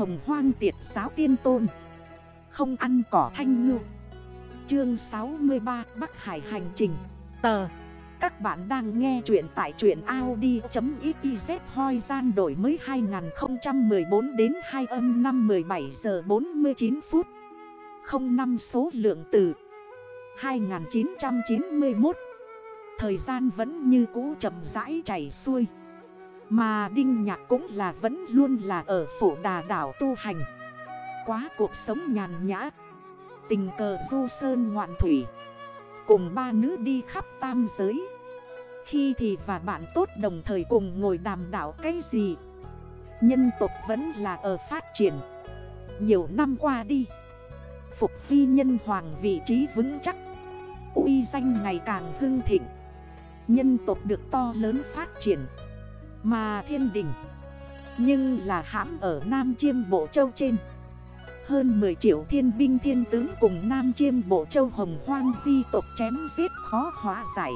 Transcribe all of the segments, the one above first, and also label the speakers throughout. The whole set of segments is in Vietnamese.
Speaker 1: hồng hoang tiệt giáo tiên tôn. Không ăn cỏ thanh ngư. Chương 63 Bắc Hải hành trình. Tờ. Các bạn đang nghe chuyện tại chuyện Audi.xyz hoi gian đổi mới 2014 đến 2 âm năm 17 giờ 49 phút. 05 số lượng từ 2991 Thời gian vẫn như cũ chậm rãi chảy xuôi. Mà Đinh Nhạc cũng là vẫn luôn là ở phủ đà đảo tu hành. Quá cuộc sống nhàn nhã. Tình cờ du sơn ngoạn thủy. Cùng ba nữ đi khắp tam giới. Khi thì và bạn tốt đồng thời cùng ngồi đàm đảo cái gì? Nhân tục vẫn là ở phát triển. Nhiều năm qua đi, Phục hy nhân hoàng vị trí vững chắc. Uy danh ngày càng hưng thịnh. Nhân tộc được to lớn phát triển. Mà thiên đình Nhưng là hãm ở Nam Chiêm Bộ Châu trên. Hơn 10 triệu thiên binh thiên tướng cùng Nam Chiêm Bộ Châu Hồng Hoang di tộc chém giết khó hóa giải.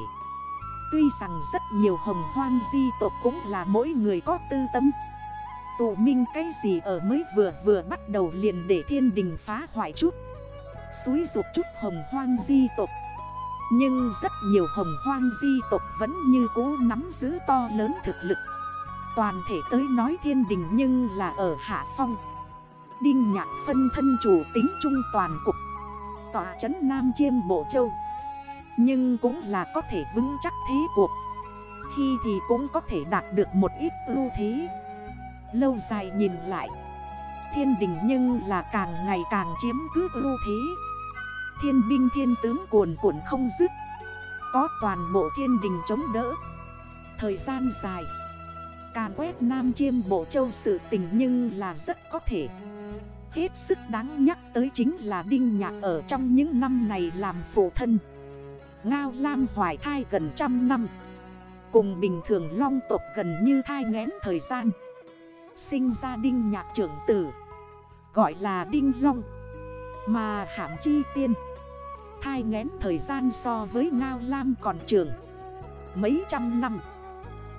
Speaker 1: Tuy rằng rất nhiều hồng hoang di tộc cũng là mỗi người có tư tâm. Tụ minh cái gì ở mới vừa vừa bắt đầu liền để thiên đình phá hoại chút. Xúi rụt chút hồng hoang di tộc. Nhưng rất nhiều hồng hoang di tộc vẫn như cũ nắm giữ to lớn thực lực. Toàn thể tới nói thiên đình nhưng là ở Hạ Phong. Đinh nhạc phân thân chủ tính trung toàn cục, Tòa chấn Nam Chiêm Bộ Châu. Nhưng cũng là có thể vững chắc thế cuộc. Khi thì cũng có thể đạt được một ít ưu thế. Lâu dài nhìn lại, Thiên đình nhưng là càng ngày càng chiếm cứ ưu thế. Thiên binh thiên tướng cuồn cuộn không dứt. Có toàn bộ thiên đình chống đỡ. Thời gian dài Càn quét Nam Chiêm Bộ Châu sự tình nhưng là rất có thể. Hết sức đáng nhắc tới chính là Đinh Nhạc ở trong những năm này làm phụ thân. Ngao Lam hoài thai gần trăm năm. Cùng bình thường long tộc gần như thai ngén thời gian. Sinh ra Đinh Nhạc trưởng tử, Gọi là Đinh Long. Mà hãm chi tiên, Thai ngén thời gian so với Ngao Lam còn trường. Mấy trăm năm.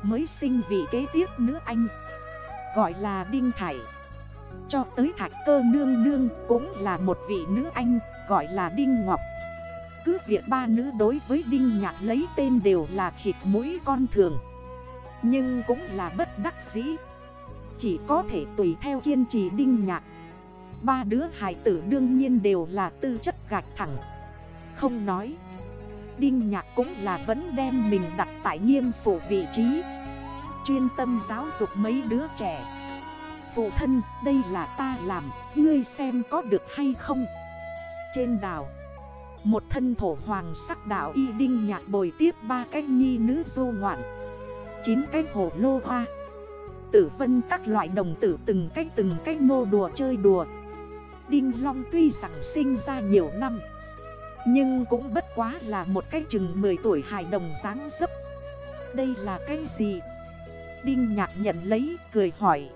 Speaker 1: Mới sinh vị kế tiếp nữ anh. Gọi là Đinh Thải. Cho tới Thạch Cơ Nương Nương Cũng là một vị nữ anh, Gọi là Đinh Ngọc. Cứ việc ba nữ đối với Đinh Nhạc lấy tên đều là khịt mũi con thường, Nhưng cũng là bất đắc dĩ. Chỉ có thể tùy theo kiên trì Đinh Nhạc. Ba đứa hải tử đương nhiên đều là tư chất gạch thẳng. Không nói, Đinh Nhạc cũng là vẫn đem mình đặt tại nghiêm phủ vị trí. Chuyên tâm giáo dục mấy đứa trẻ. Phụ thân, đây là ta làm, Ngươi xem có được hay không? Trên đảo, Một thân thổ hoàng sắc đảo y đinh nhạc bồi tiếp ba cái nhi nữ du ngoạn. Chín cái hổ lô hoa. Tử vân các loại đồng tử từng cách từng cách nô đùa chơi đùa. Đinh Long tuy rằng sinh ra nhiều năm, Nhưng cũng bất quá là một cái chừng 10 tuổi hài đồng dáng dấp. Đây là cái gì? Đinh Nhạc nhận lấy, cười hỏi.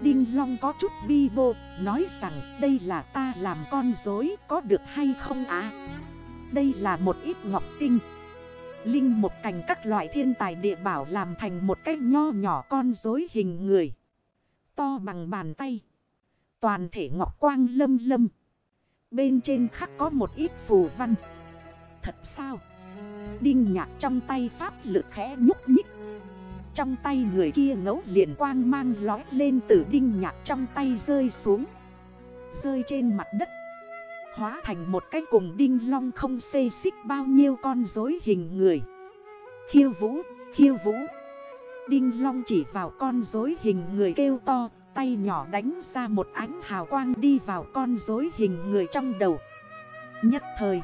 Speaker 1: Đinh Long có chút bi bô, Nói rằng đây là ta làm con dối, có được hay không á Đây là một ít ngọc tinh Linh một cành các loại thiên tài địa bảo làm thành một cái nho nhỏ con dối hình người. To bằng bàn tay. Toàn thể ngọc quang lâm lâm. Bên trên khắc có một ít phù văn. Thật sao? Đinh nhạc trong tay pháp lực khẽ nhúc nhích. Trong tay người kia ngấu liền quang mang lói lên từ đinh nhạc trong tay rơi xuống. Rơi trên mặt đất. Hóa thành một cái cùng đinh long không xê xích bao nhiêu con dối hình người. Khiêu vũ, khiêu vũ. Đinh long chỉ vào con dối hình người kêu to Tay nhỏ đánh ra một ánh hào quang đi vào con dối hình người trong đầu. Nhất thời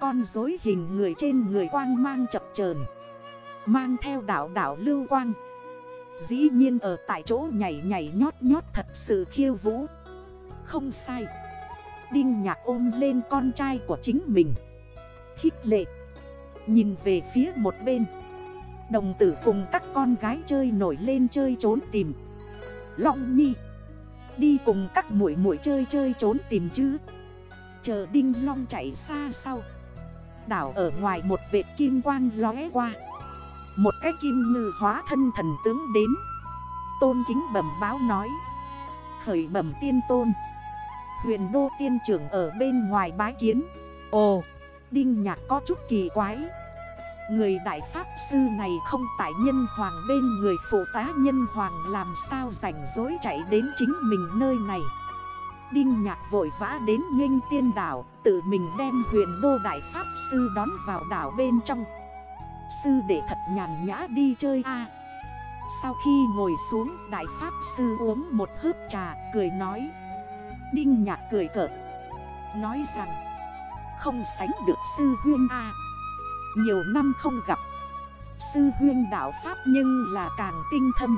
Speaker 1: Con dối hình người trên người quang mang chập chờn. Mang theo đảo đảo lưu quang. Dĩ nhiên ở tại chỗ nhảy nhảy nhót nhót thật sự khiêu vũ. Không sai. Đinh nhạc ôm lên con trai của chính mình. Khích lệ. Nhìn về phía một bên. Đồng tử cùng các con gái chơi nổi lên chơi trốn tìm. Long Nhi. Đi cùng các mũi mũi chơi chơi trốn tìm chứ. Chờ Đinh Long chạy xa sau. Đảo ở ngoài một vệt kim quang lóe qua. Một cái kim ngư hóa thân thần tướng đến. Tôn kính bẩm báo nói. Khởi bẩm tiên tôn. Huyền đô tiên trưởng ở bên ngoài bái kiến. Ồ, Đinh Nhạc có chút kỳ quái. Người đại pháp sư này không tại nhân hoàng bên người phụ tá nhân hoàng làm sao rảnh dối chạy đến chính mình nơi này? Đinh nhạc vội vã đến nghênh tiên đảo Tự mình đem huyền đô đại pháp sư đón vào đảo bên trong. Sư để thật nhàn nhã đi chơi a. Sau khi ngồi xuống, đại pháp sư uống một hớp trà, cười nói. Đinh nhạc cười cợt, Nói rằng, Không sánh được sư huyên a. Nhiều năm không gặp. Sư huyên đạo Pháp nhưng là càng tinh thâm.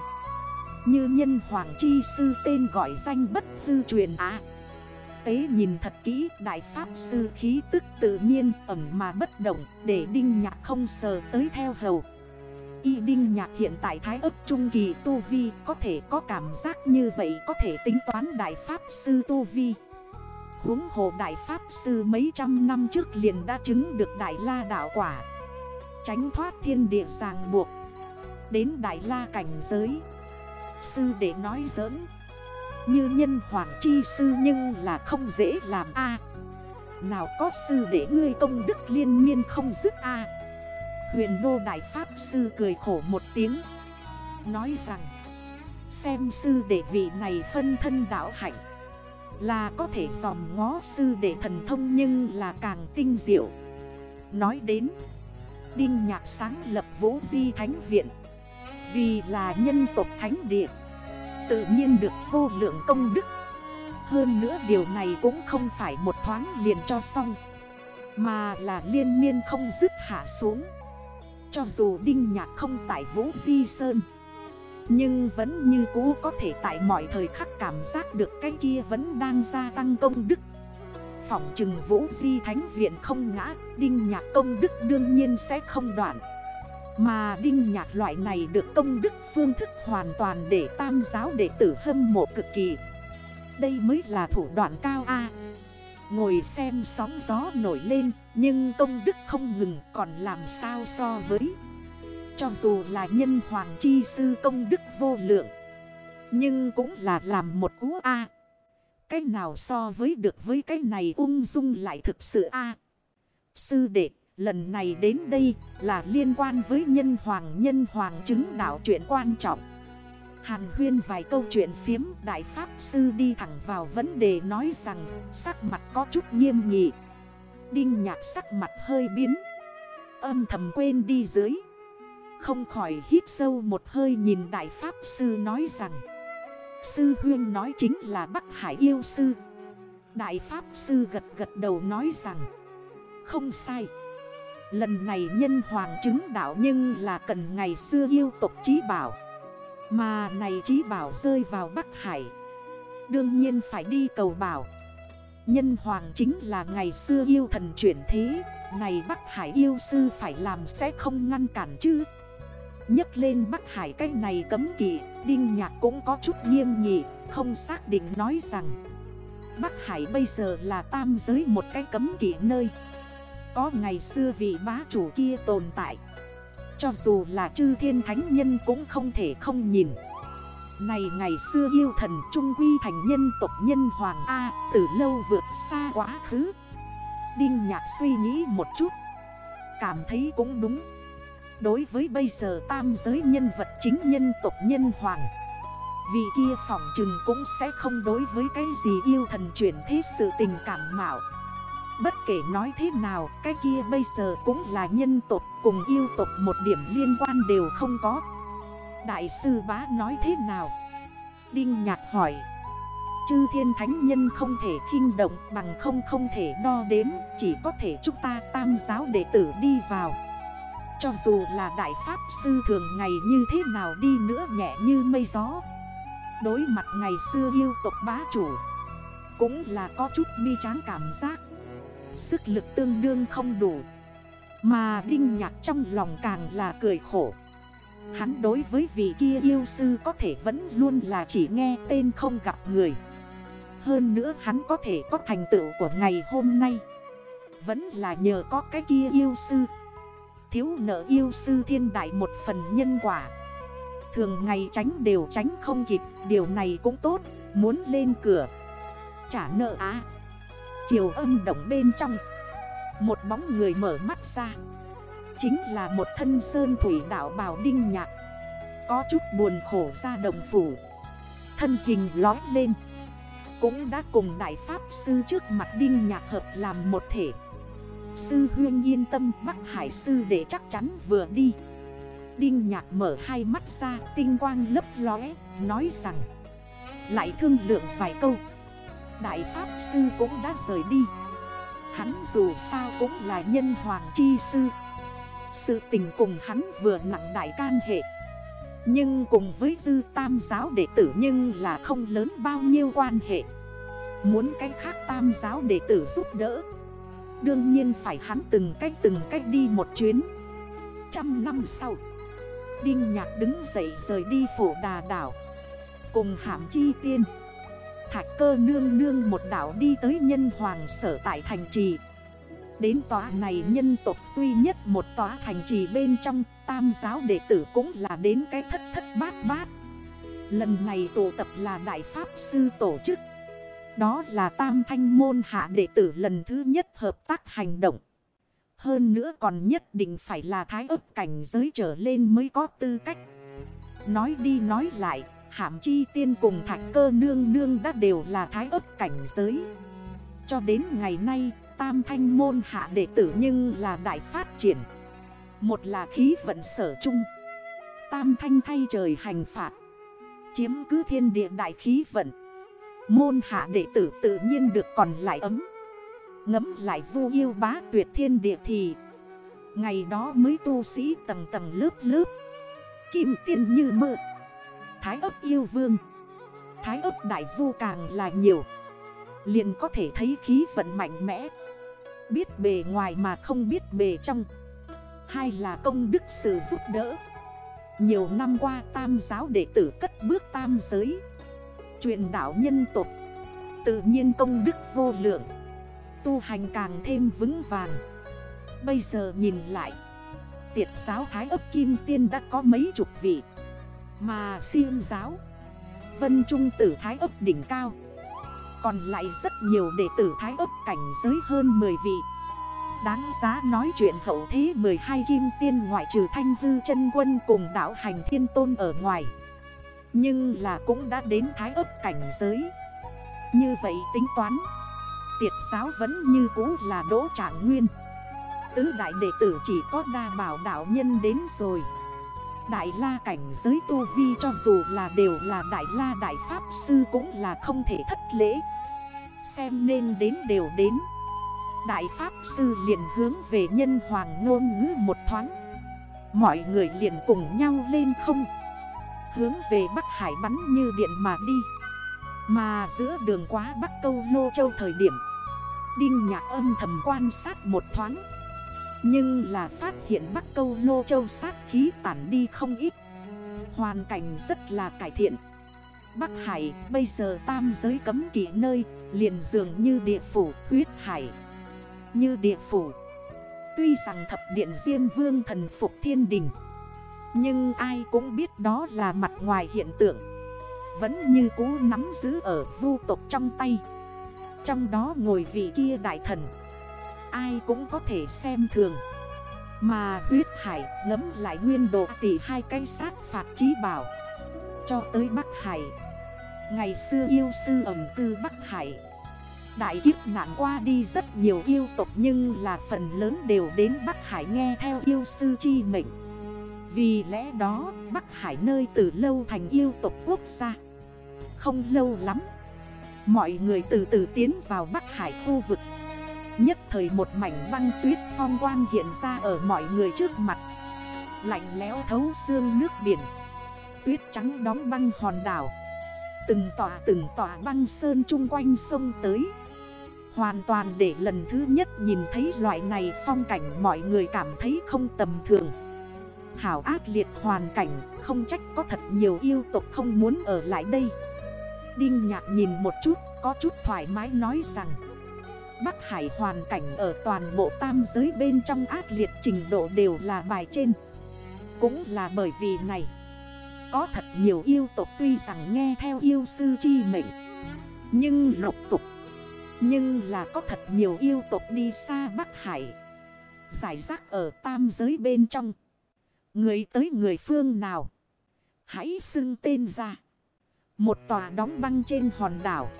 Speaker 1: Như nhân hoàng chi sư tên gọi danh bất tư truyền á Tế nhìn thật kỹ, Đại Pháp sư khí tức tự nhiên ẩm mà bất động, Để Đinh Nhạc không sờ tới theo hầu. Y Đinh Nhạc hiện tại Thái ấp Trung Kỳ Tu Vi, Có thể có cảm giác như vậy, Có thể tính toán Đại Pháp sư Tu Vi. Huống hồ Đại Pháp Sư mấy trăm năm trước liền đã chứng được Đại La đạo quả. Tránh thoát thiên địa ràng buộc. Đến Đại La cảnh giới. Sư để nói giỡn. Như nhân hoàng chi sư nhưng là không dễ làm a. Nào có sư để ngươi công đức liên miên không dứt a. Huyền đô đại pháp sư cười khổ một tiếng, Nói rằng, Xem sư đệ vị này phân thân đạo hạnh, Là có thể dòm ngó sư đệ thần thông nhưng là càng tinh diệu. Nói đến, Đinh Nhạc sáng lập Vũ Di Thánh Viện, Vì là nhân tộc Thánh Địa Tự nhiên được vô lượng công đức. Hơn nữa điều này cũng không phải một thoáng liền cho xong, Mà là liên miên không dứt hạ xuống. Cho dù Đinh Nhạc không tại Vũ Di Sơn, Nhưng vẫn như cũ có thể tại mọi thời khắc cảm giác được cái kia vẫn đang gia tăng công đức. Phỏng trừng vũ di thánh viện không ngã, Đinh nhạc công đức đương nhiên sẽ không đoạn. Mà đinh nhạc loại này được công đức phương thức hoàn toàn để tam giáo đệ tử hâm mộ cực kỳ. Đây mới là thủ đoạn cao A. Ngồi xem sóng gió nổi lên Nhưng công đức không ngừng còn làm sao so với. Cho dù là nhân hoàng chi sư công đức vô lượng Nhưng cũng là làm một cú A. Cái nào so với được với cái này ung dung lại thực sự a. Sư đệ, lần này đến đây là liên quan với nhân hoàng nhân hoàng chứng đạo chuyện quan trọng. Hàn huyên vài câu chuyện phiếm, đại pháp sư đi thẳng vào vấn đề nói rằng, sắc mặt có chút nghiêm nghị. Đinh nhạc sắc mặt hơi biến. Âm thầm quên đi dưới. Không khỏi hít sâu một hơi nhìn đại pháp sư nói rằng. Sư huyên nói chính là Bắc Hải yêu sư Đại Pháp Sư gật gật đầu nói rằng, Không sai Lần này nhân hoàng chứng đạo nhưng là cần ngày xưa yêu tộc trí bảo. Mà này trí bảo rơi vào Bắc Hải. Đương nhiên phải đi cầu bảo. Nhân hoàng chính là ngày xưa yêu thần chuyển thế. Này Bắc Hải yêu sư phải làm sẽ không ngăn cản chứ. Nhấc lên Bắc Hải cái này cấm kỵ, Đinh Nhạc cũng có chút nghiêm nghị, Không xác định nói rằng Bắc Hải bây giờ là tam giới một cái cấm kỵ nơi. Có ngày xưa vị bá chủ kia tồn tại. Cho dù là chư thiên thánh nhân cũng không thể không nhìn. Này ngày xưa yêu thần trung quy thành nhân tộc nhân hoàng A, Từ lâu vượt xa quá khứ. Đinh Nhạc suy nghĩ một chút, Cảm thấy cũng đúng. Đối với bây giờ tam giới nhân vật chính nhân tộc nhân hoàng Vì kia phỏng chừng cũng sẽ không đối với cái gì yêu thần chuyển thế sự tình cảm mạo. Bất kể nói thế nào, Cái kia bây giờ cũng là nhân tộc, cùng yêu tộc một điểm liên quan đều không có. Đại sư bá nói thế nào? Đinh nhạc hỏi. Chư thiên thánh nhân không thể khinh động, bằng không không thể đo đếm, Chỉ có thể chúng ta tam giáo đệ tử đi vào. Cho dù là đại pháp sư thường ngày như thế nào đi nữa nhẹ như mây gió. Đối mặt ngày xưa yêu tộc bá chủ, Cũng là có chút bi tráng cảm giác. Sức lực tương đương không đủ. Mà Đinh Nhạc trong lòng càng là cười khổ. Hắn đối với vị kia yêu sư có thể vẫn luôn là chỉ nghe tên không gặp người. Hơn nữa hắn có thể có thành tựu của ngày hôm nay. Vẫn là nhờ có cái kia yêu sư. Thiếu nợ yêu sư thiên đại một phần nhân quả. Thường ngày tránh đều tránh không kịp, Điều này cũng tốt, Muốn lên cửa. Trả nợ á. Chiều âm động bên trong. Một bóng người mở mắt ra. Chính là một thân sơn thủy đảo bào đinh nhạc. Có chút buồn khổ ra đồng phủ. Thân hình lói lên. Cũng đã cùng đại pháp sư trước mặt đinh nhạc hợp làm một thể. Sư huyên yên tâm, Bắc Hải sư để chắc chắn vừa đi. Đinh nhạc mở hai mắt ra, tinh quang lấp lóe, Nói rằng, Lại thương lượng vài câu. Đại Pháp Sư cũng đã rời đi. Hắn dù sao cũng là nhân hoàng chi sư. Sự tình cùng hắn vừa nặng đại can hệ. Nhưng cùng với dư tam giáo đệ tử nhưng là không lớn bao nhiêu quan hệ. Muốn cách khác tam giáo đệ tử giúp đỡ, Đương nhiên phải hắn từng cách từng cách đi một chuyến. Trăm năm sau, Đinh Nhạc đứng dậy rời đi phổ đà đảo, Cùng hàm chi tiên. Thạch cơ nương nương một đảo đi tới nhân hoàng sở tại thành trì. Đến tòa này nhân tộc duy nhất một tòa thành trì bên trong, Tam giáo đệ tử cũng là đến cái thất thất bát bát. Lần này tụ tập là Đại Pháp Sư tổ chức. Đó là Tam Thanh Môn Hạ đệ tử lần thứ nhất hợp tác hành động. Hơn nữa còn nhất định phải là thái ấp cảnh giới trở lên mới có tư cách. Nói đi nói lại hạm chi tiên cùng thạch cơ nương nương đã đều là thái ớt cảnh giới. Cho đến ngày nay, Tam thanh môn hạ đệ tử nhưng là đại phát triển. Một là khí vận sở chung Tam thanh thay trời hành phạt. Chiếm cứ thiên địa đại khí vận. Môn hạ đệ tử tự nhiên được còn lại ấm. Ngấm lại vu yêu bá tuyệt thiên địa thì, Ngày đó mới tu sĩ tầng tầng lớp lớp. Kim tiên như mượn Thái ấp yêu vương. Thái ấp đại vu càng là nhiều. Liền có thể thấy khí vận mạnh mẽ. Biết bề ngoài mà không biết bề trong. Hai là công đức sự giúp đỡ. Nhiều năm qua tam giáo đệ tử cất bước tam giới. Truyền đạo nhân tục Tự nhiên công đức vô lượng. Tu hành càng thêm vững vàng. Bây giờ nhìn lại. Tiệt giáo Thái ấp Kim Tiên đã có mấy chục vị. Mà siêng giáo, Vân Trung tử Thái ấp đỉnh cao. Còn lại rất nhiều đệ tử Thái ấp cảnh giới hơn 10 vị. Đáng giá nói chuyện hậu thế 12 kim tiên ngoại trừ thanh hư chân quân cùng đảo hành thiên tôn ở ngoài. Nhưng là cũng đã đến thái ấp cảnh giới. Như vậy tính toán, Tiệt giáo vẫn như cũ là đỗ trạng nguyên. Tứ đại đệ tử chỉ có đa bảo đạo nhân đến rồi. Đại la cảnh giới tu vi cho dù là đều là đại la đại pháp sư cũng là không thể thất lễ. Xem nên đến đều đến. Đại pháp sư liền hướng về nhân hoàng ngôn ngữ một thoáng. Mọi người liền cùng nhau lên không. Hướng về Bắc Hải bắn như điện mà đi. Mà giữa đường quá Bắc Câu Lô Châu thời điểm, Đinh nhạc âm thầm quan sát một thoáng. Nhưng là phát hiện Bắc Câu Lô Châu sát khí tản đi không ít. Hoàn cảnh rất là cải thiện. Bắc Hải, bây giờ tam giới cấm kỵ nơi, Liền dường như địa phủ, huyết hải. Như địa phủ. Tuy rằng thập điện Diêm Vương thần phục thiên đình, Nhưng ai cũng biết đó là mặt ngoài hiện tượng. Vẫn như cũ nắm giữ ở vu tộc trong tay. Trong đó ngồi vị kia đại thần. Ai cũng có thể xem thường. Mà huyết hải ngấm lại nguyên độ tỷ hai cây sát phạt trí bảo. Cho tới Bắc Hải. Ngày xưa yêu sư ẩm cư Bắc Hải. Đại kiếp nạn qua đi rất nhiều yêu tộc Nhưng là phần lớn đều đến Bắc Hải nghe theo yêu sư chi mệnh. Vì lẽ đó, Bắc Hải nơi từ lâu thành yêu tộc quốc gia. Không lâu lắm, Mọi người từ từ tiến vào Bắc Hải khu vực. Nhất thời một mảnh băng tuyết phong quang hiện ra ở mọi người trước mặt. Lạnh lẽo thấu xương nước biển. Tuyết trắng đóng băng hòn đảo. Từng tòa từng tòa băng sơn chung quanh sông tới. Hoàn toàn để lần thứ nhất nhìn thấy loại này phong cảnh mọi người cảm thấy không tầm thường. Hảo ác liệt hoàn cảnh, không trách có thật nhiều yêu tục không muốn ở lại đây. Đinh nhạc nhìn một chút, có chút thoải mái nói rằng Bắc Hải hoàn cảnh ở toàn bộ tam giới bên trong ác liệt trình độ đều là bài trên. Cũng là bởi vì này, Có thật nhiều yêu tộc tuy rằng nghe theo yêu sư chi mệnh, Nhưng lục tục. Nhưng là có thật nhiều yêu tục đi xa Bắc Hải, Giải rác ở tam giới bên trong. Người tới người phương nào? Hãy xưng tên ra. Một tòa đóng băng trên hòn đảo.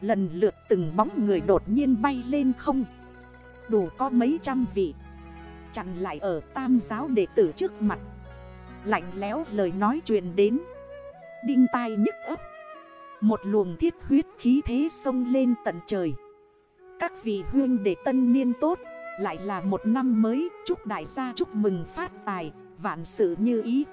Speaker 1: Lần lượt từng bóng người đột nhiên bay lên không. Đủ có mấy trăm vị. Chặn lại ở tam giáo đệ tử trước mặt. Lạnh léo lời nói truyền đến. Đinh tai nhức ấp. Một luồng thiết huyết khí thế sông lên tận trời. Các vị huyên đệ tân niên tốt, Lại là một năm mới, Chúc đại gia chúc mừng phát tài, Vạn sự như ý.